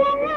हौले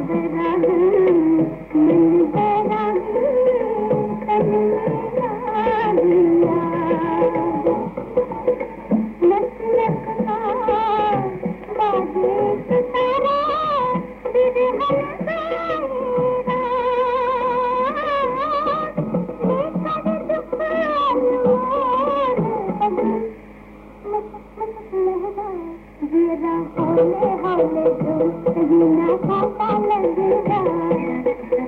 रहा होले होले तू जीना का लग रहा